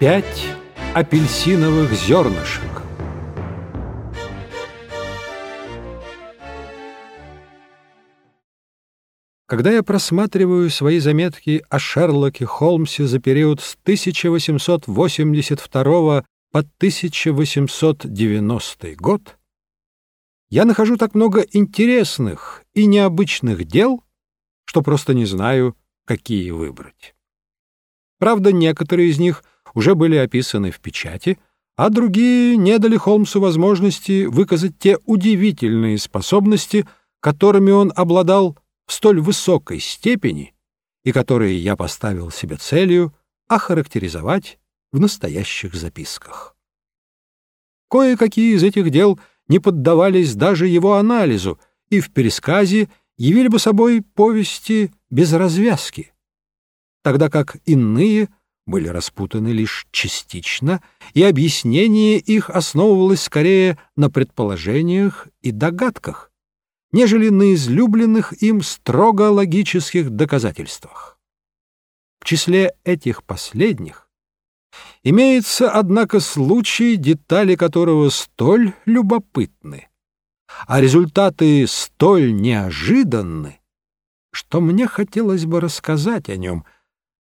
Пять апельсиновых зернышек. Когда я просматриваю свои заметки о Шерлоке Холмсе за период с 1882 по 1890 год, я нахожу так много интересных и необычных дел, что просто не знаю, какие выбрать. Правда, некоторые из них уже были описаны в печати, а другие не дали Холмсу возможности выказать те удивительные способности, которыми он обладал в столь высокой степени и которые я поставил себе целью охарактеризовать в настоящих записках. Кое-какие из этих дел не поддавались даже его анализу и в пересказе явили бы собой повести без развязки, тогда как иные были распутаны лишь частично, и объяснение их основывалось скорее на предположениях и догадках, нежели на излюбленных им строго логических доказательствах. В числе этих последних имеется, однако, случай, детали которого столь любопытны, а результаты столь неожиданны, что мне хотелось бы рассказать о нем,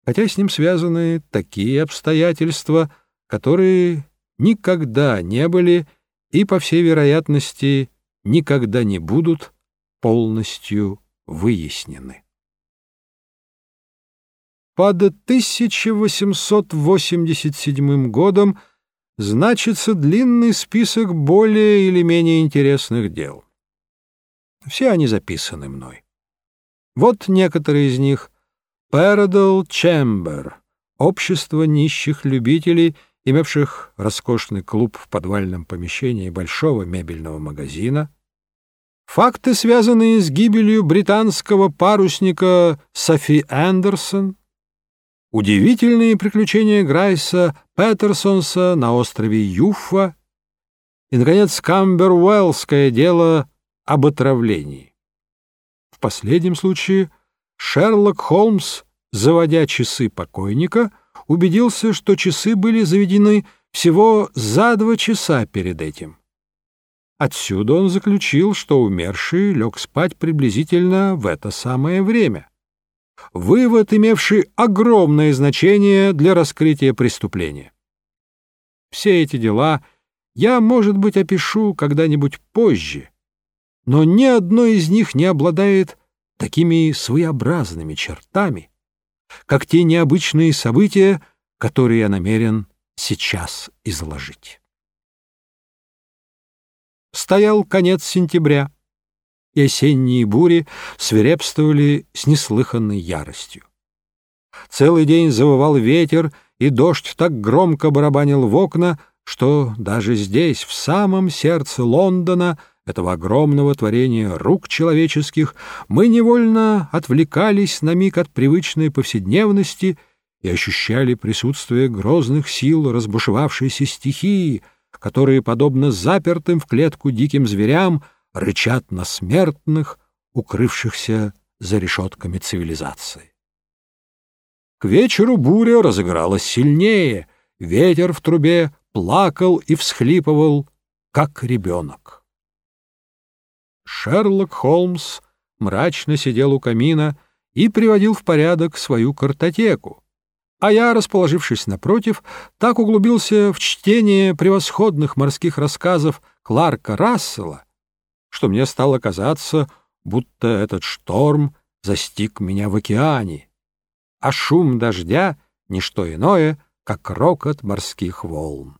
хотя с ним связаны такие обстоятельства, которые никогда не были и, по всей вероятности, никогда не будут полностью выяснены. Под 1887 годом значится длинный список более или менее интересных дел. Все они записаны мной. Вот некоторые из них. Paradal Chamber — общество нищих любителей, имевших роскошный клуб в подвальном помещении большого мебельного магазина — Факты, связанные с гибелью британского парусника Софи Эндерсон, удивительные приключения Грайса Петерсонса на острове Юффа. И, наконец, Камбервеллское дело об отравлении. В последнем случае Шерлок Холмс, заводя часы покойника, убедился, что часы были заведены всего за два часа перед этим. Отсюда он заключил, что умерший лег спать приблизительно в это самое время. Вывод, имевший огромное значение для раскрытия преступления. Все эти дела я, может быть, опишу когда-нибудь позже, но ни одно из них не обладает такими своеобразными чертами, как те необычные события, которые я намерен сейчас изложить. Стоял конец сентября, и осенние бури свирепствовали с неслыханной яростью. Целый день завывал ветер, и дождь так громко барабанил в окна, что даже здесь, в самом сердце Лондона, этого огромного творения рук человеческих, мы невольно отвлекались на миг от привычной повседневности и ощущали присутствие грозных сил разбушевавшейся стихии — которые, подобно запертым в клетку диким зверям, рычат на смертных, укрывшихся за решетками цивилизации. К вечеру буря разыгралась сильнее, ветер в трубе плакал и всхлипывал, как ребенок. Шерлок Холмс мрачно сидел у камина и приводил в порядок свою картотеку, а я, расположившись напротив, так углубился в чтение превосходных морских рассказов Кларка Рассела, что мне стало казаться, будто этот шторм застиг меня в океане, а шум дождя — ничто иное, как рокот морских волн.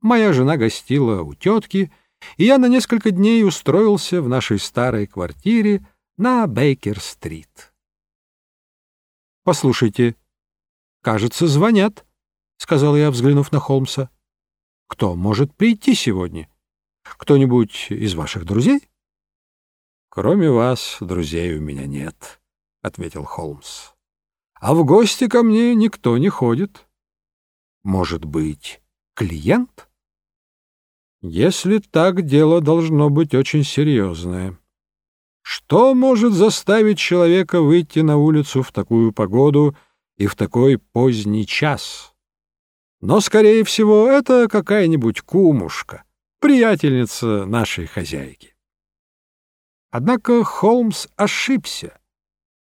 Моя жена гостила у тетки, и я на несколько дней устроился в нашей старой квартире на Бейкер-стрит. «Послушайте», «Кажется, звонят», — сказал я, взглянув на Холмса. «Кто может прийти сегодня? Кто-нибудь из ваших друзей?» «Кроме вас, друзей у меня нет», — ответил Холмс. «А в гости ко мне никто не ходит». «Может быть, клиент?» «Если так, дело должно быть очень серьезное». Что может заставить человека выйти на улицу в такую погоду и в такой поздний час. Но, скорее всего, это какая-нибудь кумушка, приятельница нашей хозяйки. Однако Холмс ошибся,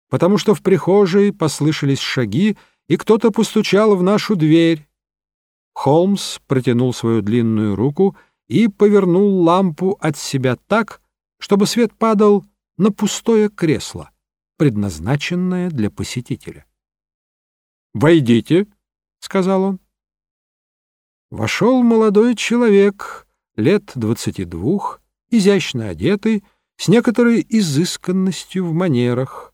потому что в прихожей послышались шаги, и кто-то постучал в нашу дверь. Холмс протянул свою длинную руку и повернул лампу от себя так, чтобы свет падал на пустое кресло, предназначенное для посетителя. «Войдите», — сказал он. Вошел молодой человек, лет двадцати двух, изящно одетый, с некоторой изысканностью в манерах.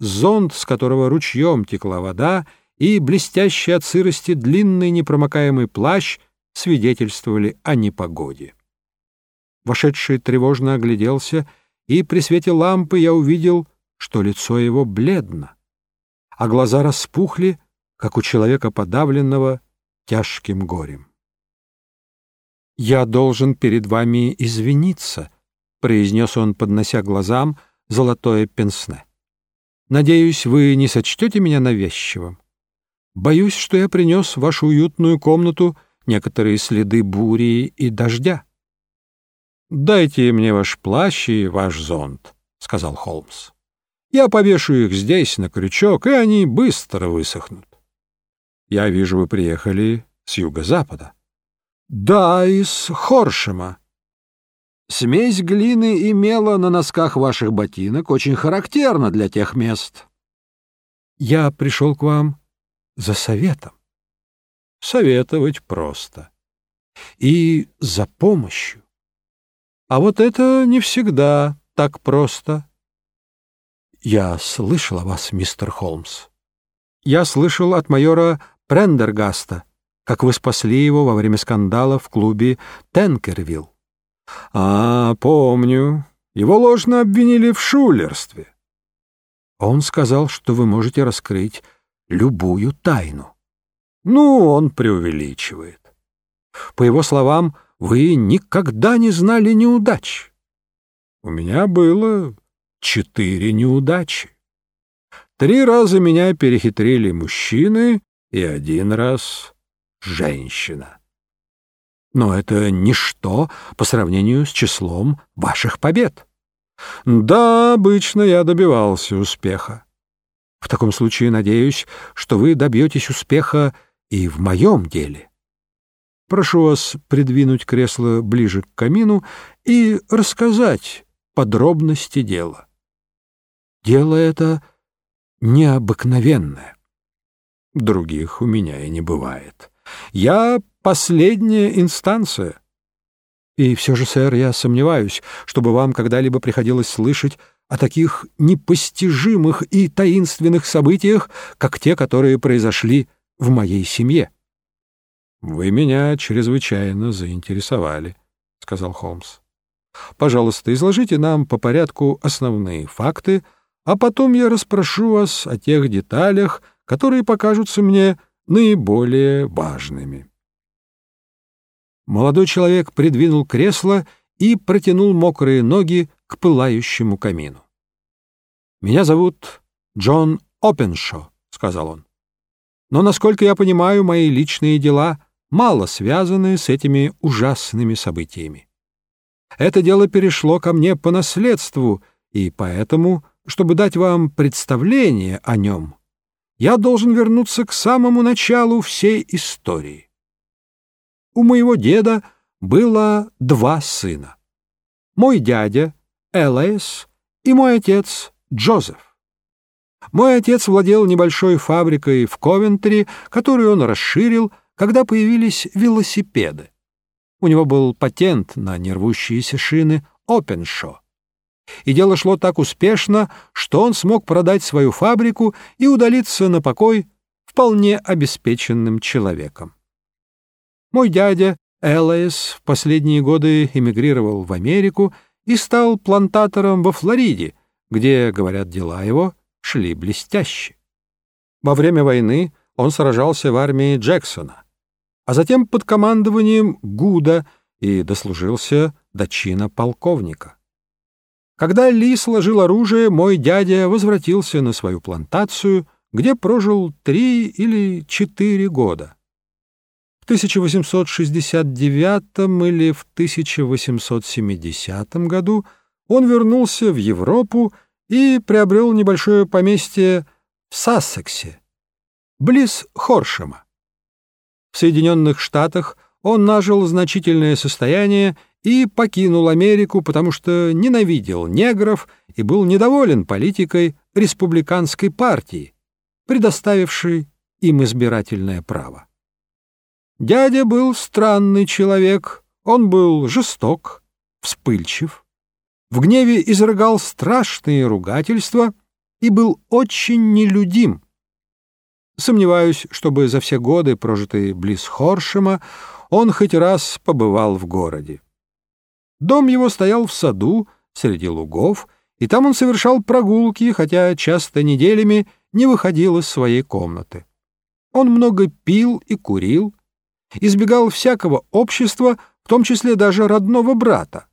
Зонт, с которого ручьем текла вода, и блестящий от сырости длинный непромокаемый плащ свидетельствовали о непогоде. Вошедший тревожно огляделся, и при свете лампы я увидел, что лицо его бледно, а глаза распухли, как у человека подавленного тяжким горем. «Я должен перед вами извиниться», — произнес он, поднося глазам золотое пенсне. «Надеюсь, вы не сочтете меня навязчивым. Боюсь, что я принес вашу уютную комнату некоторые следы бури и дождя». «Дайте мне ваш плащ и ваш зонт», — сказал Холмс. «Я повешу их здесь на крючок, и они быстро высохнут». Я вижу, вы приехали с юго-запада. Да, из Хоршема. Смесь глины и мела на носках ваших ботинок очень характерна для тех мест. Я пришел к вам за советом. Советовать просто. И за помощью. А вот это не всегда так просто. Я слышал о вас, мистер Холмс. Я слышал от майора Прендергаста, как вы спасли его во время скандала в клубе Тенкервилл. А, помню. Его ложно обвинили в шулерстве. Он сказал, что вы можете раскрыть любую тайну. Ну, он преувеличивает. По его словам, вы никогда не знали неудач. У меня было четыре неудачи. Три раза меня перехитрили мужчины, и один раз женщина. Но это ничто по сравнению с числом ваших побед. Да, обычно я добивался успеха. В таком случае надеюсь, что вы добьетесь успеха и в моем деле. Прошу вас придвинуть кресло ближе к камину и рассказать подробности дела. Дело это необыкновенное. Других у меня и не бывает. Я последняя инстанция. И все же, сэр, я сомневаюсь, чтобы вам когда-либо приходилось слышать о таких непостижимых и таинственных событиях, как те, которые произошли в моей семье. — Вы меня чрезвычайно заинтересовали, — сказал Холмс. — Пожалуйста, изложите нам по порядку основные факты, а потом я расспрошу вас о тех деталях, которые покажутся мне наиболее важными. Молодой человек придвинул кресло и протянул мокрые ноги к пылающему камину. «Меня зовут Джон Опеншо», — сказал он. «Но, насколько я понимаю, мои личные дела мало связаны с этими ужасными событиями. Это дело перешло ко мне по наследству, и поэтому, чтобы дать вам представление о нем, я должен вернуться к самому началу всей истории. У моего деда было два сына. Мой дядя Элэс и мой отец Джозеф. Мой отец владел небольшой фабрикой в Ковентри, которую он расширил, когда появились велосипеды. У него был патент на нервущиеся шины Опеншо и дело шло так успешно, что он смог продать свою фабрику и удалиться на покой вполне обеспеченным человеком. Мой дядя Элайс в последние годы эмигрировал в Америку и стал плантатором во Флориде, где, говорят, дела его шли блестяще. Во время войны он сражался в армии Джексона, а затем под командованием Гуда и дослужился до чина полковника. Когда Ли сложил оружие, мой дядя возвратился на свою плантацию, где прожил три или четыре года. 1869 или в 1870 году он вернулся в Европу и приобрел небольшое поместье в Сассексе, близ Хоршема. В Соединенных Штатах он нажил значительное состояние и покинул Америку, потому что ненавидел негров и был недоволен политикой республиканской партии, предоставившей им избирательное право. Дядя был странный человек, он был жесток, вспыльчив, в гневе изрыгал страшные ругательства и был очень нелюдим. Сомневаюсь, чтобы за все годы, прожитые близ Хоршема, он хоть раз побывал в городе. Дом его стоял в саду, среди лугов, и там он совершал прогулки, хотя часто неделями не выходил из своей комнаты. Он много пил и курил, избегал всякого общества, в том числе даже родного брата.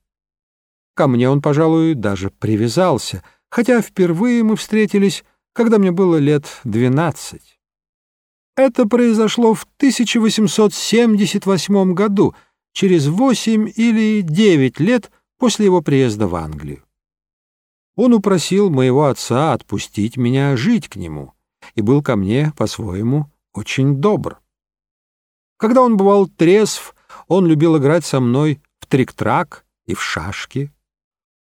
Ко мне он, пожалуй, даже привязался, хотя впервые мы встретились, когда мне было лет двенадцать. Это произошло в 1878 году, через восемь или девять лет после его приезда в Англию. Он упросил моего отца отпустить меня жить к нему и был ко мне, по-своему, очень добр. Когда он бывал трезв, он любил играть со мной в трик-трак и в шашки.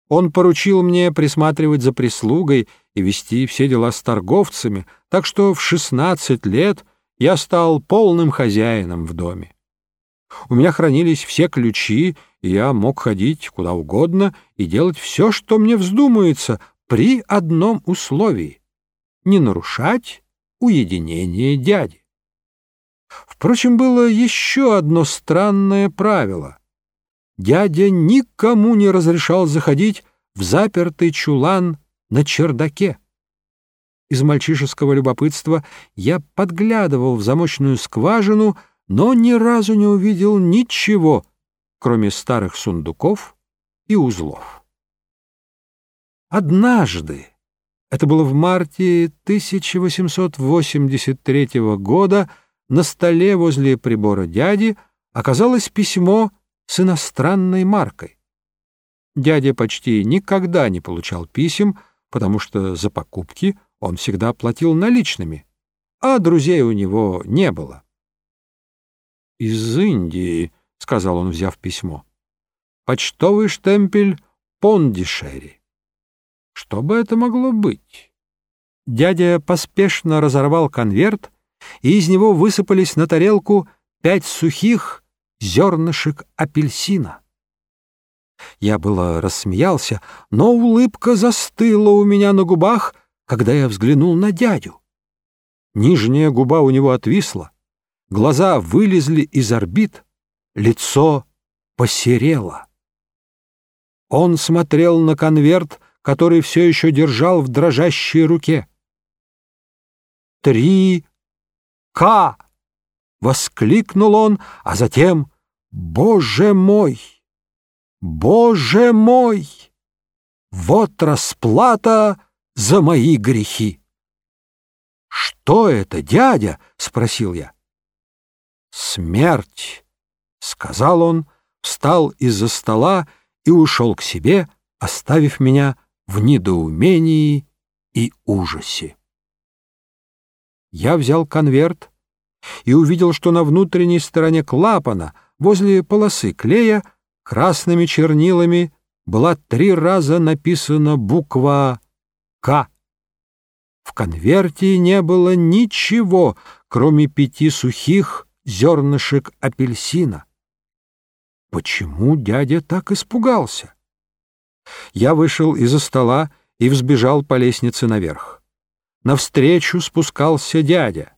Он поручил мне присматривать за прислугой и вести все дела с торговцами, так что в шестнадцать лет я стал полным хозяином в доме. У меня хранились все ключи, и я мог ходить куда угодно и делать все, что мне вздумается, при одном условии — не нарушать уединение дяди. Впрочем, было еще одно странное правило. Дядя никому не разрешал заходить в запертый чулан на чердаке. Из мальчишеского любопытства я подглядывал в замочную скважину, но ни разу не увидел ничего, кроме старых сундуков и узлов. Однажды, это было в марте 1883 года, на столе возле прибора дяди оказалось письмо с иностранной маркой. Дядя почти никогда не получал писем, потому что за покупки он всегда платил наличными, а друзей у него не было. «Из Индии», — сказал он, взяв письмо, — «почтовый штемпель Пондишери». Что бы это могло быть? Дядя поспешно разорвал конверт и из него высыпались на тарелку пять сухих зернышек апельсина. Я было рассмеялся, но улыбка застыла у меня на губах, когда я взглянул на дядю. Нижняя губа у него отвисла, глаза вылезли из орбит, лицо посерело. Он смотрел на конверт, который все еще держал в дрожащей руке. Три К! Воскликнул он, а затем «Боже мой! Боже мой! Вот расплата за мои грехи!» «Что это, дядя?» — спросил я. «Смерть!» — сказал он, встал из-за стола и ушел к себе, оставив меня в недоумении и ужасе. Я взял конверт и увидел, что на внутренней стороне клапана, возле полосы клея, красными чернилами была три раза написана буква «К». В конверте не было ничего, кроме пяти сухих зернышек апельсина. Почему дядя так испугался? Я вышел из-за стола и взбежал по лестнице наверх навстречу спускался дядя.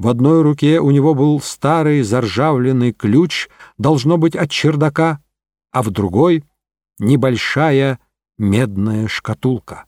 В одной руке у него был старый заржавленный ключ, должно быть, от чердака, а в другой — небольшая медная шкатулка.